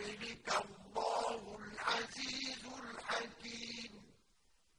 قَبْلِكَ